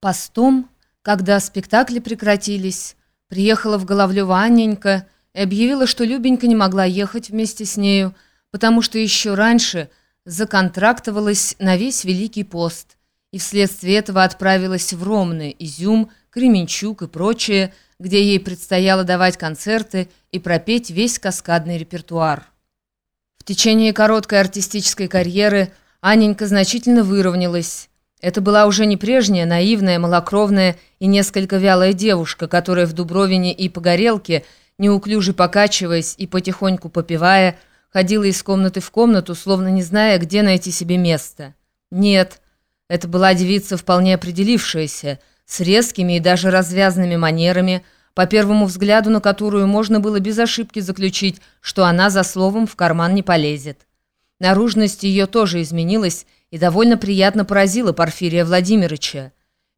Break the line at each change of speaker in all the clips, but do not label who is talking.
Постом, когда спектакли прекратились, приехала в Головлёво Анненька и объявила, что Любенька не могла ехать вместе с нею, потому что еще раньше законтрактовалась на весь Великий пост и вследствие этого отправилась в Ромны, Изюм, Кременчук и прочее, где ей предстояло давать концерты и пропеть весь каскадный репертуар. В течение короткой артистической карьеры Анненька значительно выровнялась, это была уже не прежняя, наивная, малокровная и несколько вялая девушка, которая в Дубровине и Погорелке, неуклюже покачиваясь и потихоньку попивая, ходила из комнаты в комнату, словно не зная, где найти себе место. Нет, это была девица, вполне определившаяся, с резкими и даже развязными манерами, по первому взгляду на которую можно было без ошибки заключить, что она за словом в карман не полезет. Наружность ее тоже изменилась, и довольно приятно поразила Порфирия Владимировича.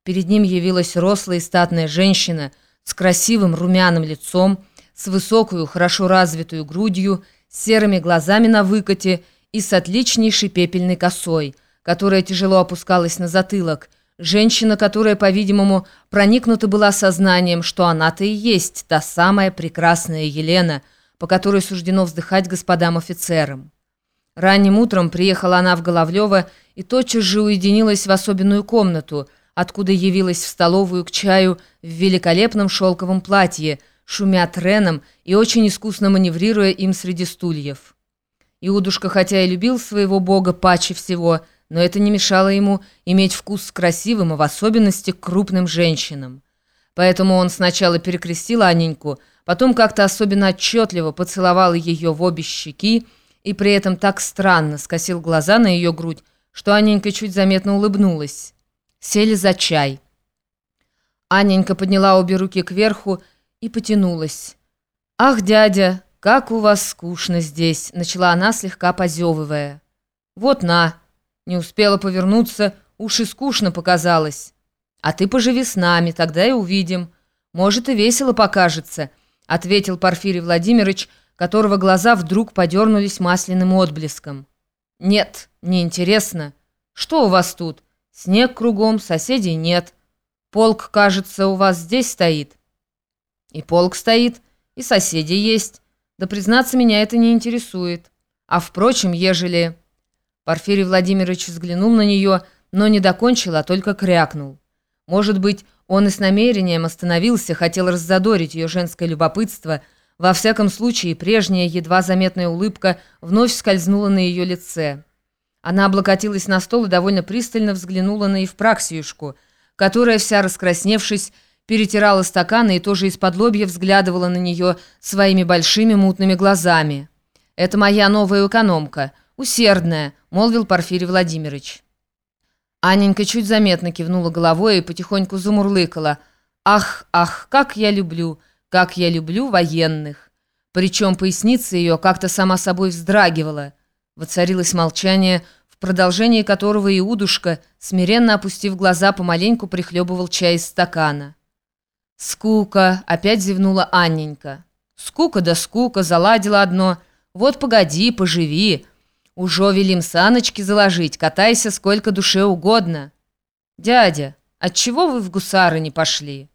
Перед ним явилась рослая и статная женщина с красивым румяным лицом, с высокую, хорошо развитую грудью, с серыми глазами на выкате и с отличнейшей пепельной косой, которая тяжело опускалась на затылок, женщина, которая, по-видимому, проникнута была сознанием, что она-то и есть та самая прекрасная Елена, по которой суждено вздыхать господам офицерам. Ранним утром приехала она в Головлево и тотчас же уединилась в особенную комнату, откуда явилась в столовую к чаю в великолепном шелковом платье, шумя треном и очень искусно маневрируя им среди стульев. Иудушка хотя и любил своего бога паче всего, но это не мешало ему иметь вкус к красивым, а в особенности к крупным женщинам. Поэтому он сначала перекрестил Анненьку, потом как-то особенно отчетливо поцеловал ее в обе щеки, и при этом так странно скосил глаза на ее грудь, что Анненька чуть заметно улыбнулась. Сели за чай. Анненька подняла обе руки кверху и потянулась. «Ах, дядя, как у вас скучно здесь!» — начала она, слегка позевывая. «Вот на!» — не успела повернуться, уж и скучно показалось. «А ты поживи с нами, тогда и увидим. Может, и весело покажется», — ответил Порфирий Владимирович, — которого глаза вдруг подернулись масляным отблеском. «Нет, неинтересно. Что у вас тут? Снег кругом, соседей нет. Полк, кажется, у вас здесь стоит». «И полк стоит, и соседи есть. Да, признаться, меня это не интересует. А, впрочем, ежели...» Порфирий Владимирович взглянул на нее, но не докончил, а только крякнул. Может быть, он и с намерением остановился, хотел раззадорить ее женское любопытство — во всяком случае, прежняя едва заметная улыбка вновь скользнула на ее лице. Она облокотилась на стол и довольно пристально взглянула на Евпраксиюшку, которая, вся раскрасневшись, перетирала стаканы и тоже из-под лобья взглядывала на нее своими большими мутными глазами. «Это моя новая экономка, усердная», — молвил Порфирий Владимирович. Анненька чуть заметно кивнула головой и потихоньку замурлыкала. «Ах, ах, как я люблю!» Как я люблю военных. Причем поясница ее как-то сама собой вздрагивала. Воцарилось молчание, в продолжении которого Иудушка, смиренно опустив глаза, помаленьку прихлебывал чай из стакана. «Скука!» — опять зевнула Анненька. «Скука да скука, заладила одно. Вот погоди, поживи. Ужо велим саночки заложить, катайся сколько душе угодно. Дядя, отчего вы в гусары не пошли?»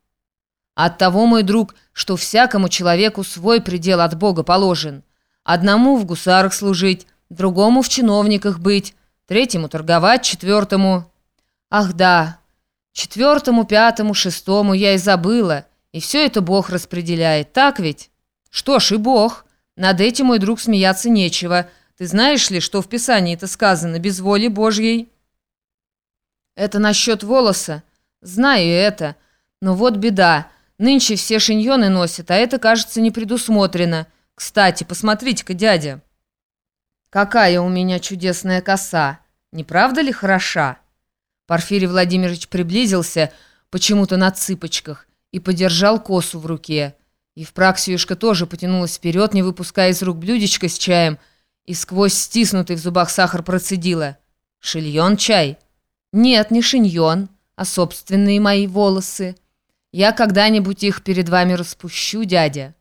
От того, мой друг, что всякому человеку свой предел от Бога положен. Одному в гусарах служить, другому в чиновниках быть, третьему торговать, четвертому... Ах да, четвертому, пятому, шестому я и забыла, и все это Бог распределяет, так ведь? Что ж, и Бог. Над этим, мой друг, смеяться нечего. Ты знаешь ли, что в Писании-то сказано без воли Божьей? Это насчет волоса. Знаю это. Но вот беда. Нынче все шиньоны носят, а это, кажется, не предусмотрено. Кстати, посмотрите-ка, дядя. Какая у меня чудесная коса. Не правда ли хороша? Порфирий Владимирович приблизился, почему-то на цыпочках, и подержал косу в руке. И Евпраксиюшка тоже потянулась вперед, не выпуская из рук блюдечко с чаем, и сквозь стиснутый в зубах сахар процедила. «Шильон чай?» «Нет, не шиньон, а собственные мои волосы». Я когда-нибудь их перед вами распущу, дядя».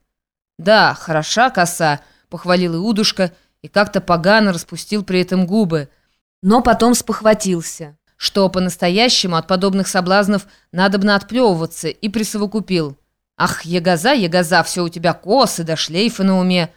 «Да, хороша коса», — похвалил Иудушка и как-то погано распустил при этом губы, но потом спохватился. что по-настоящему от подобных соблазнов надобно отплевываться, и присовокупил. «Ах, ягоза, ягоза, все у тебя косы да шлейфы на уме!»